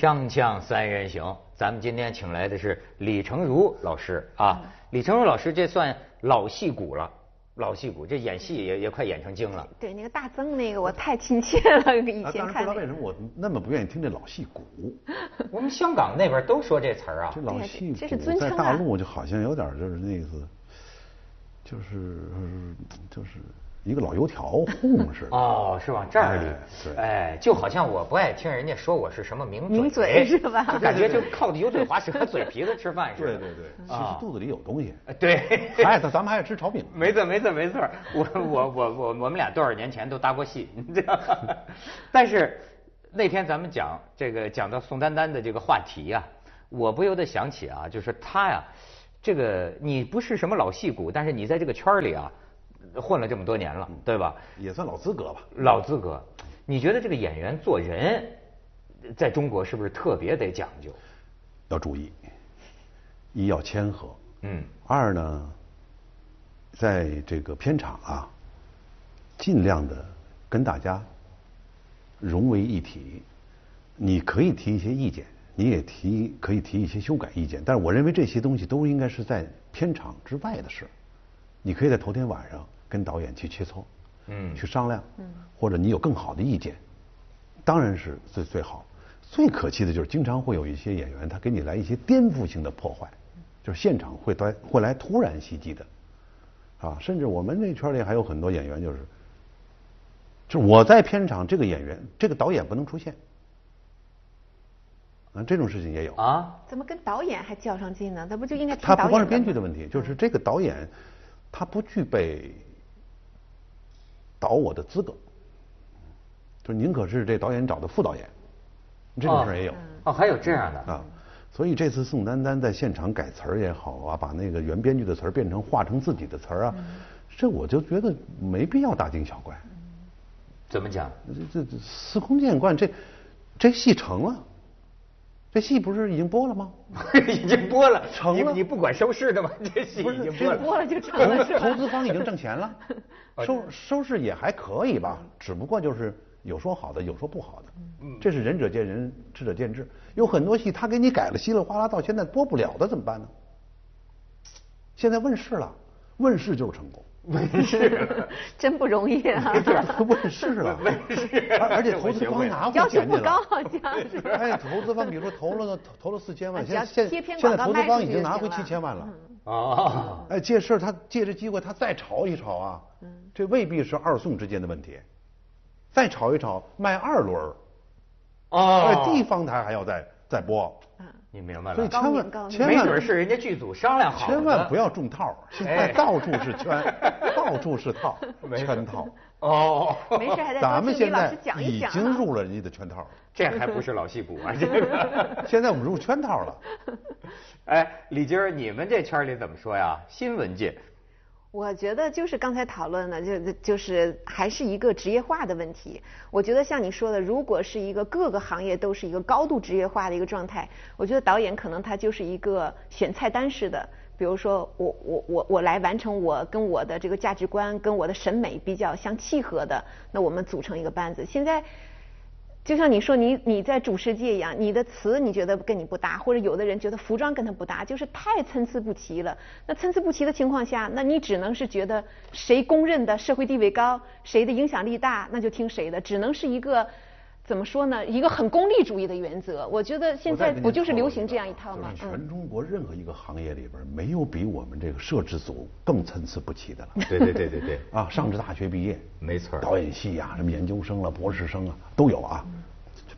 锵锵三人行，咱们今天请来的是李成儒老师啊。李成儒老师这算老戏骨了，老戏骨，这演戏也也快演成精了。对，那个大曾那个我太亲切了，以啊，前当然不看那个。知道为什么我那么不愿意听这老戏骨。我们香港那边都说这词儿啊这。老对戏这是骨在尊称啊大陆就好像有点就是那意思，就是就是一个老油条混似的。哦，是往这儿里哎，对哎，就好像我不爱听人家说我是什么名名嘴是吧就感觉就靠着油嘴滑舌和嘴皮子吃饭 似的。对对对，其实肚子里有东西。呃对。还咱咱们还爱吃炒饼。没错，没错，没错。我我我我我们俩多少年前都搭过戏，你知道？但是那天咱们讲这个讲到宋丹丹的这个话题呀、我不由得想起啊，就是她呀，这个你不是什么老戏骨，但是你在这个圈儿里啊混了这么多年了，对吧？也算老资格吧。老资格，你觉得这个演员做人，在中国是不是特别得讲究？要注意，一要谦和，嗯，二呢，在这个片场啊，尽量的跟大家融为一体。你可以提一些意见，你也提可以提一些修改意见，但是我认为这些东西都应该是在片场之外的事。你可以在头天晚上跟导演去切磋，嗯。去商量，嗯，或者你有更好的意见，当然是最最好。最可气的就是经常会有一些演员，他给你来一些颠覆性的破坏，就是现场会来会来突然袭击的，啊，甚至我们那圈里还有很多演员就是，就是我在片场，这个演员这个导演不能出现，啊，这种事情也有。啊，怎么跟导演还较上劲呢？他不就应该他不光是编剧的问题，就是这个导演他不具备导我的资格，就宁可是这导演找的副导演，这种事儿也有。哦，还有这样的啊。所以这次宋丹丹在现场改词儿也好啊，把那个原编剧的词儿变成化成自己的词儿啊，这我就觉得没必要大惊小怪。怎么讲？这这这司空见惯，这这戏成了，这戏不是已经播了吗？已经播了，成了你你不管收视的吗？这戏已经播了。播了就成投了？投资方已经挣钱了，收收视也还可以吧，只不过就是有说好的，有说不好的，这是仁者见仁，智者见智。有很多戏他给你改了稀里哗啦，到现在播不了的怎么办呢？现在问世了，问世就是成功。问世，真不容易啊！问世了，问世而而且投资方拿要求回钱去了。不高，好像是。哎，投资方比如说投了个投投了四千万，现在贴片现在投资方已经拿回七千万了。啊，哎，借事儿他借着机会他再炒一炒啊，这未必是二宋之间的问题，再炒一炒卖二轮儿，哦。哎，地方台还要再再播，你明白了，所以千万千万没准是人家剧组商量好的，千万不要中套，现在哎到处是圈，到处是套，圈套。哦。没事还在咱们现在已。经入了人家的圈套了，这还不是老戏骨啊，这个。现在我们入圈套了。哎，李金儿，你们这圈里怎么说呀？新闻界，我觉得就是刚才讨论的，就就是还是一个职业化的问题。我觉得像你说的，如果是一个各个行业都是一个高度职业化的一个状态，我觉得导演可能他就是一个选菜单式的。比如说，我我我我来完成我跟我的这个价值观跟我的审美比较相契合的，那我们组成一个班子。现在就像你说，你你在主世界一样，你的词你觉得跟你不搭，或者有的人觉得服装跟他不搭，就是太参差不齐了。那参差不齐的情况下，那你只能是觉得谁公认的社会地位高，谁的影响力大，那就听谁的，只能是一个怎么说呢？一个很功利主义的原则。我觉得现在不就是流行这样一套吗？全中国任何一个行业里边，没有比我们这个摄制组更参差不齐的了。对对对对对，啊，上至大学毕业，没错导演系呀、什么研究生了、博士生啊，都有啊。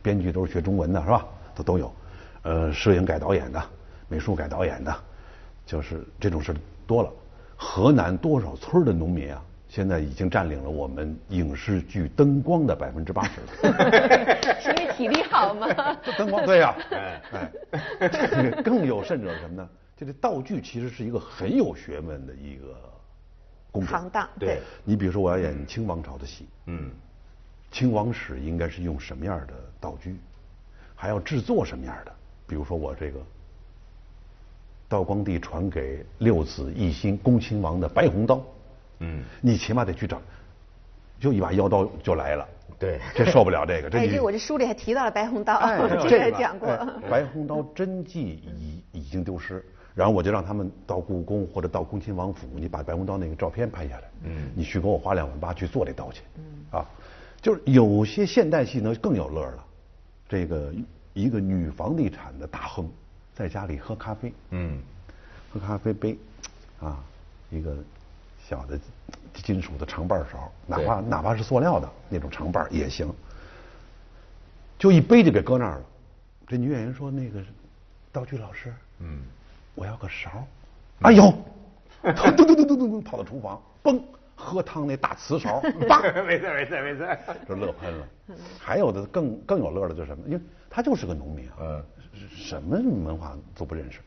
编剧都是学中文的，是吧？都都有。呃，摄影改导演的，美术改导演的，就是这种事多了。河南多少村的农民啊，现在已经占领了我们影视剧灯光的百分之八十了。是因为体力好吗？灯光对呀、哎哎，更有甚者是什么呢？这个道具其实是一个很有学问的一个工程。行当对你比如说，我要演清王朝的戏，嗯，清王史应该是用什么样的道具，还要制作什么样的？比如说我这个道光帝传给六子奕欣恭亲王的白虹刀，嗯，你起码得去找就一把腰刀就来了。对，这受不了这个。哎，这我这书里还提到了白虹刀，这个讲过。白虹刀真迹已已经丢失，然后我就让他们到故宫或者到恭亲王府，你把白虹刀那个照片拍下来，嗯，你去给我花两万八去做这刀去，嗯，啊，就是有些现代戏呢更有乐了，这个一个女房地产的大亨在家里喝咖啡，嗯，喝咖啡杯，啊，一个。小的金属的长瓣勺，哪怕哪怕是塑料的那种长瓣也行，就一杯就给搁那儿了。这女演员说：“那个道具老师，嗯，我要个勺。”哎呦，噔噔噔噔噔噔跑到厨房，嘣，喝汤那大瓷勺，叭，没事没事没事，就乐喷了。还有的更更有乐的就是什么？因为他就是个农民啊，嗯，什么文化都不认识。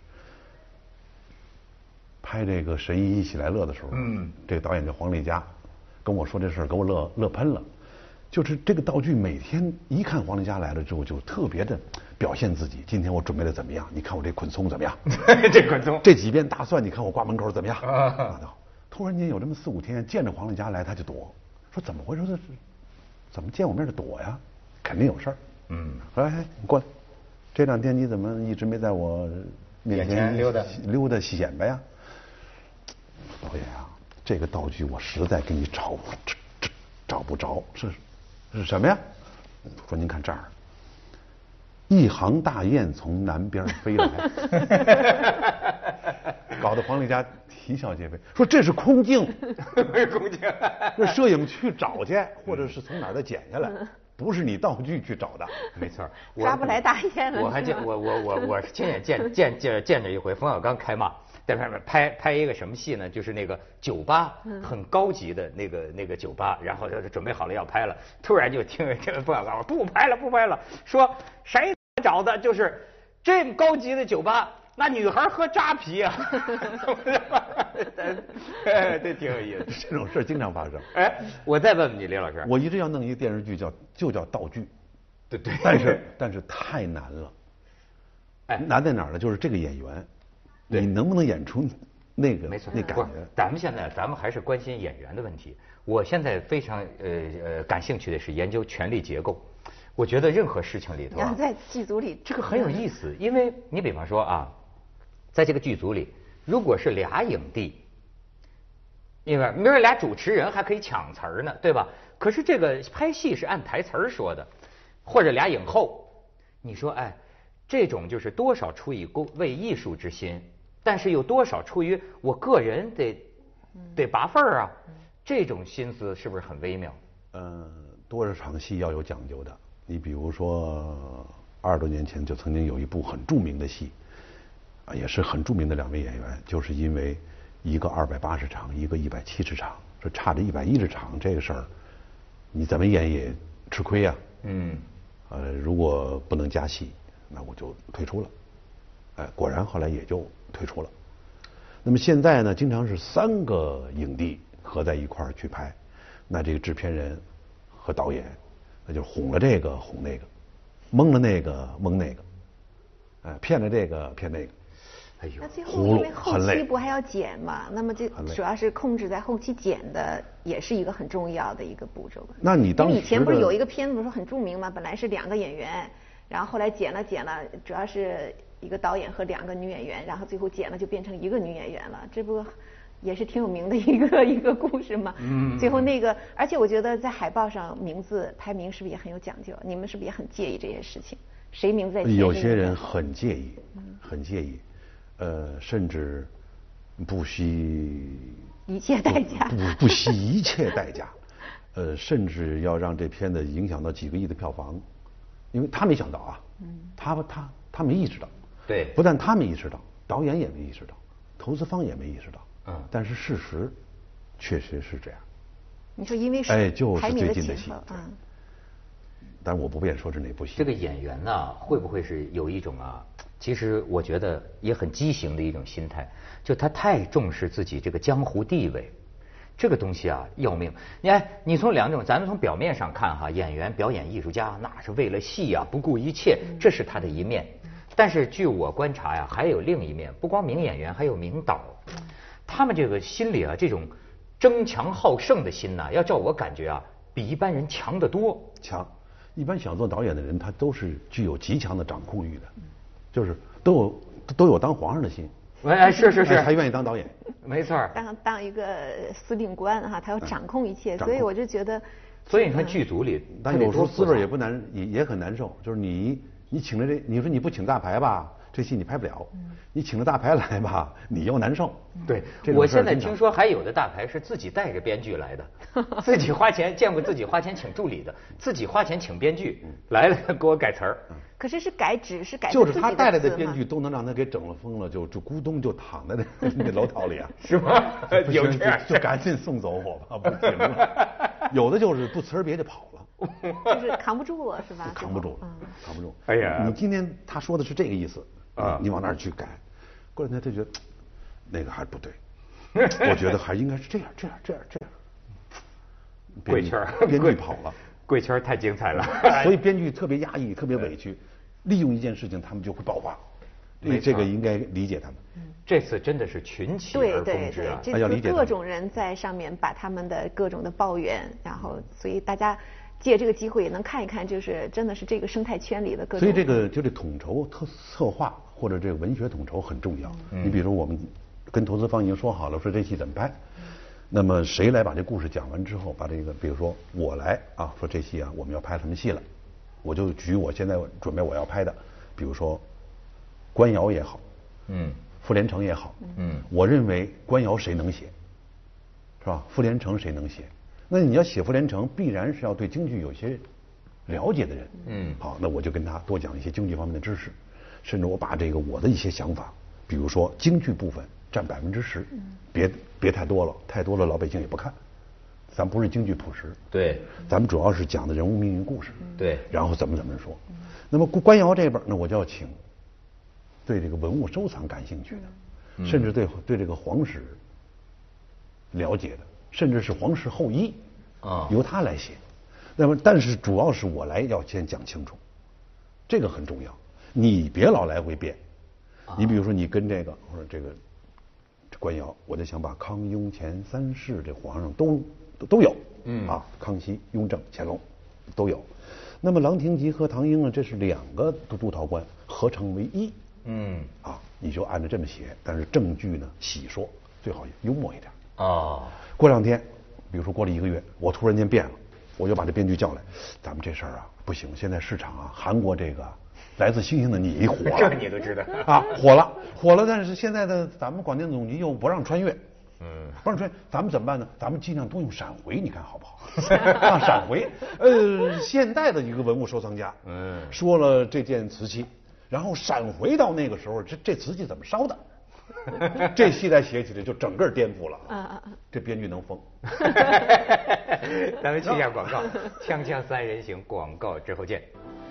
拍这个《神医一起来乐》的时候，嗯，这个导演叫黄丽佳，跟我说这事儿，给我乐乐喷了。就是这个道具，每天一看黄丽佳来了之后，就特别的表现自己。今天我准备的怎么样？你看我这捆葱怎么样？这捆葱，这几片大蒜，你看我挂门口怎么样？啊，突然间有这么四五天，见着黄丽佳来，他就躲，说怎么回事？这是怎么见我面就躲呀？肯定有事儿。嗯，哎，你过来，这两天你怎么一直没在我面前溜达溜达显摆呀？导演啊，这个道具我实在给你找不找找不着，是是什么呀？说您看这儿，一行大雁从南边飞来，搞得黄丽佳啼笑皆非，说这是空镜，是空镜，那摄影去找去，或者是从哪儿再剪下来，不是你道具去找的，没错，抓不来大雁了。我还见我我我我亲眼见见见见着一回，冯小刚开骂。在外面拍拍一个什么戏呢？就是那个酒吧，很高级的那个那个酒吧，然后就是准备好了要拍了，突然就听听冯小刚说不拍了不拍了，说谁找的？就是这么高级的酒吧，那女孩喝扎啤啊，这挺有意思，这种事经常发生。哎，我再问问你，李老师，我一直要弄一个电视剧叫就叫道具，对对，但是但是太难了，哎，难在哪儿呢？就是这个演员。你能不能演出那个没错那感觉？咱们现在咱们还是关心演员的问题。我现在非常呃呃感兴趣的是研究权力结构。我觉得任何事情里头啊，在剧组里这个很有意思，因为你比方说啊，在这个剧组里，如果是俩影帝，因为没有俩主持人还可以抢词儿呢，对吧？可是这个拍戏是按台词儿说的，或者俩影后，你说哎，这种就是多少出于公为艺术之心。但是又多少出于我个人得得拔份儿啊？这种心思是不是很微妙？嗯，多少场戏要有讲究的。你比如说，二十多年前就曾经有一部很著名的戏，啊，也是很著名的两位演员，就是因为一个二百八十场，一个一百七十场，这差着一百一十场这个事儿，你怎么演也吃亏呀。嗯。呃，如果不能加戏，那我就退出了。哎，果然后来也就。退出了。那么现在呢，经常是三个影帝合在一块儿去拍，那这个制片人和导演，那就哄了这个哄那个，蒙了那个蒙那个，哎，骗了这个骗那个。哎呦，那最后因为后期不还要剪嘛？那么这主要是控制在后期剪的，也是一个很重要的一个步骤。那你当以前不是有一个片子说很著名嘛？本来是两个演员，然后后来剪了剪了，主要是。一个导演和两个女演员，然后最后剪了就变成一个女演员了，这不也是挺有名的一个 一个故事嘛？嗯。最后那个，而且我觉得在海报上名字排名是不是也很有讲究？你们是不是也很介意这些事情？谁名字在前？有些人很介意，很介意，呃，甚至不惜一切代价，不不惜一切代价，呃，甚至要让这片子影响到几个亿的票房，因为他没想到啊，他他他没意识到。对，不但他没意识到，导演也没意识到，投资方也没意识到。嗯，但是事实确实是这样。你说因为哎，就是最近的戏。嗯。但是我不便说是哪部戏。这个演员呢，会不会是有一种啊？其实我觉得也很畸形的一种心态，就他太重视自己这个江湖地位，这个东西啊要命。你看，你从两种，咱们从表面上看哈，演员、表演艺术家那是为了戏啊不顾一切，这是他的一面。但是据我观察呀，还有另一面，不光名演员，还有名导，他们这个心里啊，这种争强好胜的心呐，要照我感觉啊，比一般人强得多。强，一般想做导演的人，他都是具有极强的掌控欲的，就是都有都有当皇上的心。哎，是是是，他愿意当导演。没错。当当一个司令官哈，他要掌控一切，所以我就觉得。所以你看剧组里，但有时候滋味也不难，也也很难受。就是你你请了这，你说你不请大牌吧？这戏你拍不了，你请了大牌来吧，你又难受。对，我现在听说还有的大牌是自己带着编剧来的，自己花钱见过自己花钱请助理的，自己花钱请编剧来了给我改词儿。可是是改只是改就是他带来的编剧都能让他给整了疯了，就就咕咚就躺在那 那楼道里啊，是吗？有这样就赶紧送走我吧，不行了。有的就是不辞而别就跑了，就是扛不住了是吧？扛不住，扛不住。哎呀，你今天他说的是这个意思。啊，你往那儿去改，过两天他觉得那个还不对，我觉得还应该是这样，这样，这样，这样。贵圈儿，编剧跑了，贵圈儿太精彩了，所以编剧特别压抑，特别委屈，利用一件事情他们就会爆发，这这个应该理解他们。这次真的是群起而攻之啊，要理解各种人在上面把他们的各种的抱怨，然后所以大家。借这个机会也能看一看，就是真的是这个生态圈里的各种。所以这个就这统筹特策划或者这个文学统筹很重要。你比如我们跟投资方已经说好了，说这戏怎么拍，那么谁来把这故事讲完之后，把这个比如说我来啊，说这戏啊我们要拍什么戏了，我就举我现在准备我要拍的，比如说官窑也好，嗯，傅连城也好，嗯，我认为官窑谁能写，是吧？傅连城谁能写？那你要写傅连城，必然是要对京剧有些了解的人。嗯，好，那我就跟他多讲一些京剧方面的知识，甚至我把这个我的一些想法，比如说京剧部分占百分之十，别别太多了，太多了老百姓也不看。咱不是京剧朴实，对，咱们主要是讲的人物命运故事，对，然后怎么怎么说。那么官窑这边，那我就要请对这个文物收藏感兴趣的，甚至对对这个皇室了解的。甚至是皇室后裔，啊，由他来写。那么，但是主要是我来要先讲清楚，这个很重要。你别老来回变。你比如说，你跟这个，我说这个官窑，我就想把康雍乾三世这皇上都都有，嗯啊，康熙、雍正、乾隆都有。那么郎廷吉和唐英呢，这是两个督陶官合成为一，嗯啊，你就按照这么写。但是证据呢，细说，最好幽默一点。啊。过两天，比如说过了一个月，我突然间变了，我就把这编剧叫来，咱们这事儿啊不行，现在市场啊，韩国这个来自星星的你火了，这你都知道啊，火了，火了，但是现在的咱们广电总局又不让穿越，嗯，不让穿，咱们怎么办呢？咱们尽量多用闪回，你看好不好？啊，闪回，呃，现代的一个文物收藏家，嗯，说了这件瓷器，然后闪回到那个时候，这这瓷器怎么烧的？这戏再写起来就整个颠覆了啊！这编剧能疯。咱们去一下广告，锵锵三人行广告之后见。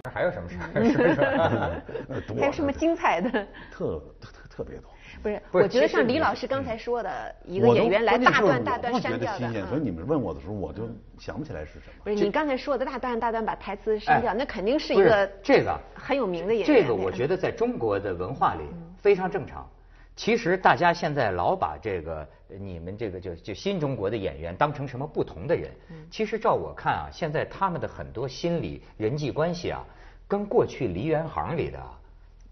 还有什么事儿？还有什么精彩的？特特特别多。不是，我觉得像李老师刚才说的，一个演员来大段大段删掉的。所以你们问我的时候，我就想不起来是什么。不是，你刚才说的大段大段把台词删掉，那肯定是一个这个很有名的演员。这个我觉得在中国的文化里非常正常。其实大家现在老把这个你们这个就就新中国的演员当成什么不同的人？其实照我看啊，现在他们的很多心理人际关系啊，跟过去梨园行里的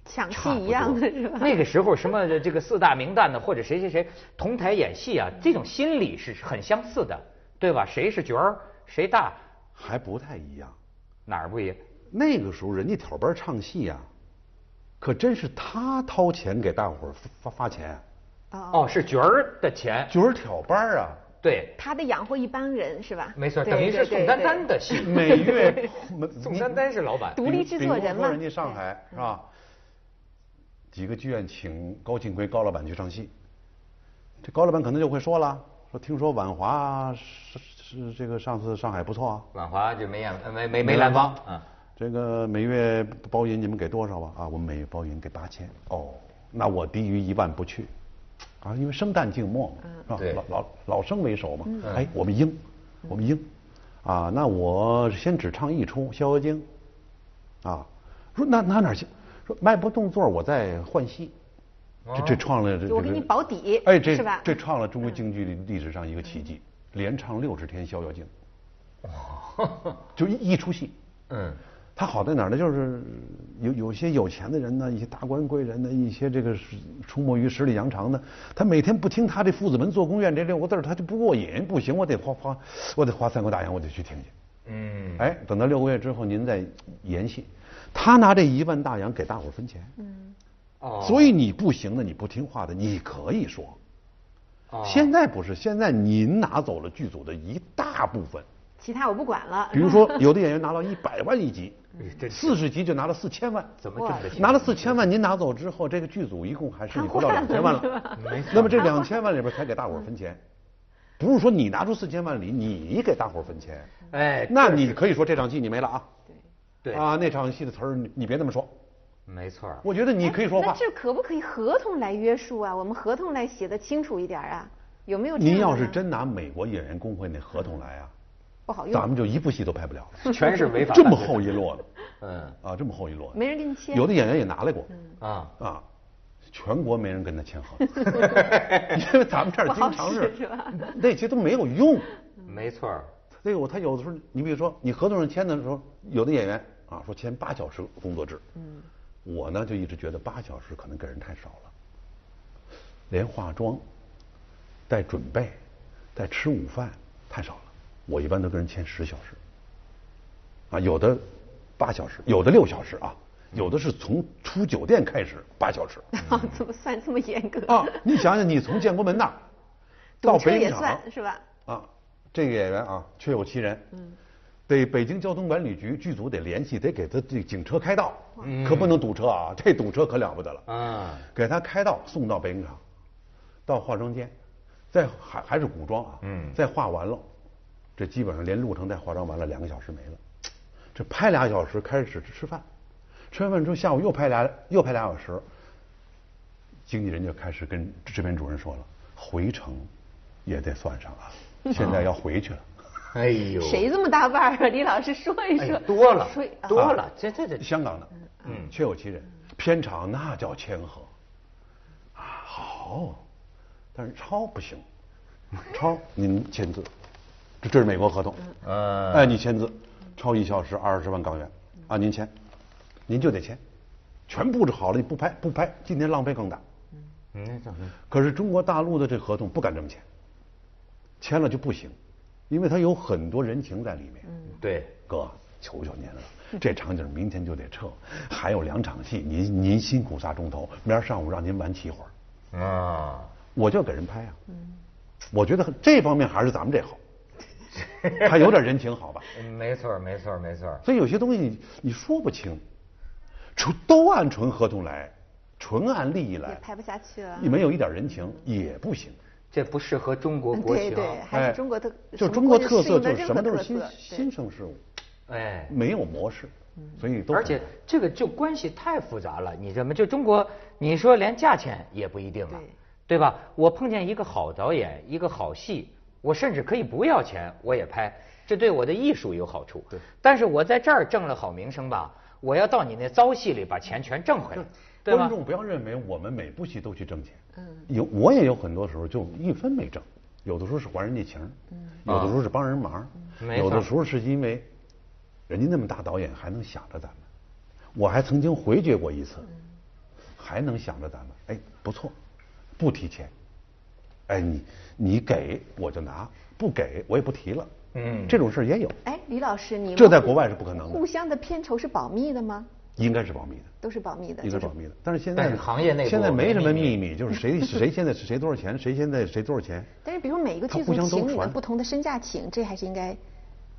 抢戏一样的是吧？那个时候什么这个四大名旦的或者谁谁谁同台演戏啊，这种心理是很相似的，对吧？谁是角儿谁大还不太一样，哪儿不一样？那个时候人家挑班唱戏呀。可真是他掏钱给大伙儿发发钱，哦，是角儿的钱，角儿挑班啊，对，他得养活一帮人是吧？没错，等于是宋丹丹的戏，每月 宋丹丹是老板，独立制作人嘛。人家上海是吧？几个剧院请高庆奎高老板去唱戏，这高老板可能就会说了，说听说婉华是是这个上次上海不错啊，婉华就没演没没没兰芳啊。这个每月包银你们给多少吧？啊，我们每月包银给八千。哦，那我低于一万不去，啊，因为生旦净末嘛，是吧？老老老生为首嘛。哎，我们应，我们应，啊，那我先只唱一出《逍遥经》，啊，说那那哪行？说迈不动座我再换戏，这这创了这我给你保底，哎，这是吧？这创了中国京剧历史上一个奇迹，连唱六十天《逍遥经》。就一一出戏。嗯，他好在哪儿呢？就是有有些有钱的人呢，一些达官贵人呢，一些这个是出没于十里洋场的，他每天不听他这父子门做宫院这六个字儿他就不过瘾，不行，我得花花，我得花三块大洋，我得去听去。嗯，哎，等到六个月之后，您再延戏，他拿这一万大洋给大伙儿分钱。嗯，哦，所以你不行的，你不听话的，你可以说。哦现在不是，现在您拿走了剧组的一大部分。其他我不管了。比如说，有的演员拿到一百万一集四十集就拿了四千万。怎么挣的钱？拿了四千万，您拿走之后，这个剧组一共还剩你不到两千万了。没错那么这两千万里边才给大伙儿分钱，不是说你拿出四千万里，你给大伙儿分钱。哎，那你可以说这场戏你没了啊。对啊，那场戏的词儿你你别那么说。没错。我觉得你可以说话。那这可不可以合同来约束啊？我们合同来写的清楚一点啊？有没有？您要是真拿美国演员工会那合同来啊，不好用，咱们就一部戏都拍不了。了。全是违法这么厚一摞的。嗯。啊，这么厚一摞的。没人给你签。有的演员也拿来过。啊，啊，全国没人跟他签合同，因为咱们这儿经常是吧？那些都没有用。没错儿。那个我他有的时候，你比如说你合同上签的时候，有的演员啊说签八小时工作制，嗯，我呢就一直觉得八小时可能给人太少了，连化妆、带准备、带吃午饭太少了，我一般都跟人签十小时，啊，有的八小时，有的六小时啊，有的是从出酒店开始八小时，啊怎么算这么严格啊，你想想，你从建国门那儿 到北影厂算是吧？啊，这个演员啊，确有其人。嗯，得北京交通管理局剧组得联系，得给他这警车开道，可不能堵车啊！这堵车可了不得了。啊，给他开道，送到北影厂，到化妆间，再还还是古装啊，嗯再化完了，这基本上连路程带化妆完了，两个小时没了。这拍俩小时，开始吃饭，吃完饭之后下午又拍俩又拍俩小时，经纪人就开始跟制片主任说了，回程也得算上啊，现在要回去了。哎呦，谁这么大腕儿啊？李老师说一哎说。多了多了，这这这香港的，嗯确有其人。片场那叫谦和，啊，好，但是超不行，超您签字，这这是美国合同，呃哎，你签字，超一小时二十万港元，啊，您签，您就得签，全布置好了，你不拍不拍，今天浪费更大。嗯可是中国大陆的这合同不敢这么签，签了就不行，因为它有很多人情在里面。对哥，求求您了，这场景明天就得撤，还有两场戏，您您辛苦仨钟头，明儿上午让您晚起一会儿，啊，我就给人拍啊。我觉得这方面还是咱们这好，还有点人情好吧？没错没错没错所以有些东西你你说不清，纯都按纯合同来，纯按利益也来，拍不下去了。你没有一点人情也不行。这不适合中国国情。对对，还是中国特，就中国特色，就是什么都是新新生事物，哎，没有模式，所以都而且这个就关系太复杂了，你怎么就中国？你说连价钱也不一定了，对吧？我碰见一个好导演，一个好戏，我甚至可以不要钱，我也拍，这对我的艺术有好处。对但是我在这儿挣了好名声吧，我要到你那糟戏里把钱全挣回来，对吧观？众不要认为我们每部戏都去挣钱，嗯，有我也有很多时候就一分没挣，有的时候是还人家情，嗯，有的时候是帮人忙，没有的时候是因为人家那么大导演还能想着咱们，我还曾经回绝过一次，还能想着咱们，哎，不错，不提钱，哎，你你给我就拿，不给我也不提了，嗯这种事儿也有，哎，李老师，你这在国外是不可能的互相的片酬是保密的吗？应该是保密的。都是保密的，就是应该保密的。但是现在行业内现在没什么秘秘密，就是谁谁现在是谁多少钱，谁现在谁多少钱。但是比如每一个剧组请你们不同的身价请，这还是应该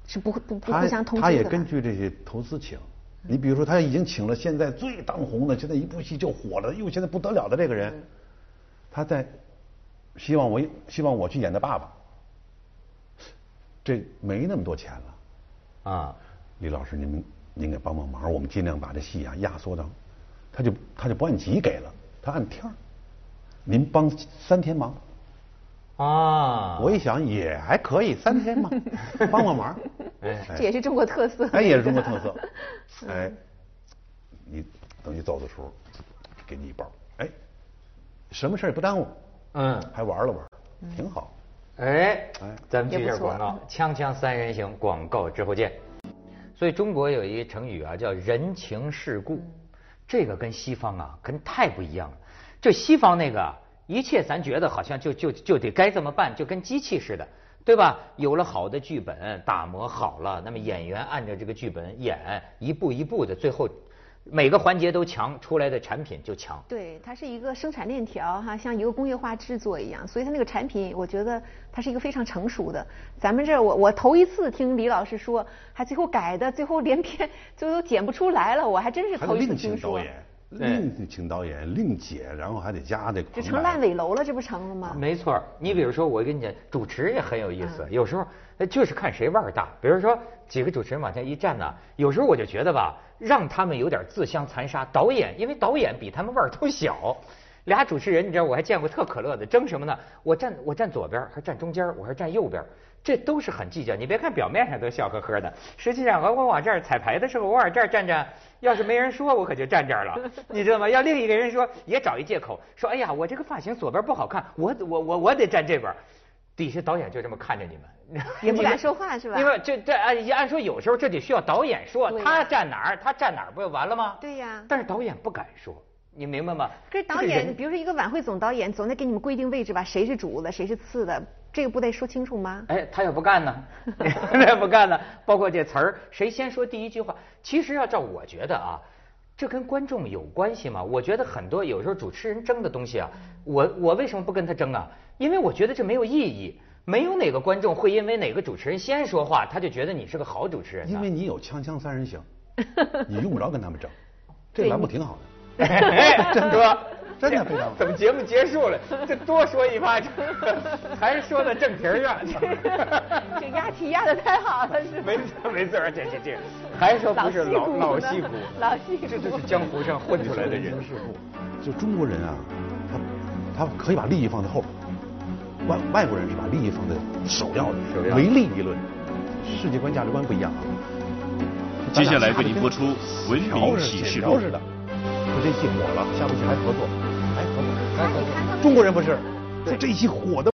是不不不互相通知他也根据这些投资请。你比如说，他已经请了现在最当红的，现在一部戏就火了，又现在不得了的这个人，他在希望我希望我去演他爸爸，这没那么多钱了。啊，李老师，您您给帮帮忙，我们尽量把这戏啊压缩到，他就他就不按集给了，他按天儿。您帮三天忙，啊，我一想也还可以，三天嘛，帮帮忙。哎这也是中国特色。哎，也是中国特色。哎，你等你走的时候，给你一包。哎，什么事也不耽误，嗯还玩了玩，挺好。哎哎，咱们接着广告，锵锵三人行，广告之后见。所以中国有一成语啊，叫人情世故，这个跟西方啊，跟太不一样了。就西方那个啊，一切咱觉得好像就就就得该这么办，就跟机器似的，对吧？有了好的剧本，打磨好了，那么演员按照这个剧本演，一步一步的，最后每个环节都强，出来的产品就强。对，它是一个生产链条哈，像一个工业化制作一样，所以它那个产品，我觉得它是一个非常成熟的。咱们这儿我我头一次听李老师说，还最后改的，最后连片最后都剪不出来了，我还真是头一次还得另听说。请导演，对另请导演，另解，然后还得加这个。这成烂尾楼了，这不成了吗？没错，你比如说，我跟你讲，主持也很有意嗯思，有时候呃就是看谁腕儿大。比如说几个主持人往前一站呢，有时候我就觉得吧，让他们有点自相残杀。导演，因为导演比他们腕儿都小，俩主持人，你知道我还见过特可乐的，争什么呢？我站我站左边儿还站中间，我还站右边儿。这都是很计较，你别看表面上都笑呵呵的，实际上我我往这儿彩排的时候，我往这儿站站，要是没人说，我可就站这儿了，你知道吗？要另一个人说，也找一借口说，哎呀，我这个发型左边不好看，我我我我得站这边儿。底下导演就这么看着你们，也不敢说话是吧因为这这按按说有时候这得需要导演说他站哪儿，他站哪儿不就完了吗？对呀但是导演不敢说，你明白吗？可是导演，比如说一个晚会总导演，总得给你们规定位置吧，谁是主的，谁是次的，这个不得说清楚吗？哎，他要不干呢？他要不干呢？包括这词儿，谁先说第一句话？其实要照我觉得啊，这跟观众有关系吗？我觉得很多有时候主持人争的东西啊，我我为什么不跟他争啊？因为我觉得这没有意义，没有哪个观众会因为哪个主持人先说话，他就觉得你是个好主持人。因为你有锵锵三人行，你用不着跟他们争，这对栏目挺好 的。哎，真的哥，真的非常好怎么节目结束了？这多说一趴，还是说到正题儿上。这押题押的太好了，是吧？没错没错，这这这，还说不是老老戏骨老戏骨这就是江湖上混出来的人人。事故，就中国人啊，他他可以把利益放在后边，外外国人是把利益放在首要的，首要唯利一论，世界观价值观不一样啊。接下来为您播出《文明启示录的，说这戏火了，下部戏还合作，中国人不是，说这一期火的。